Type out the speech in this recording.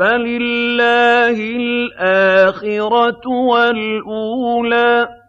فَلِلَّهِ الْآخِرَةُ وَالْأُولَىٰ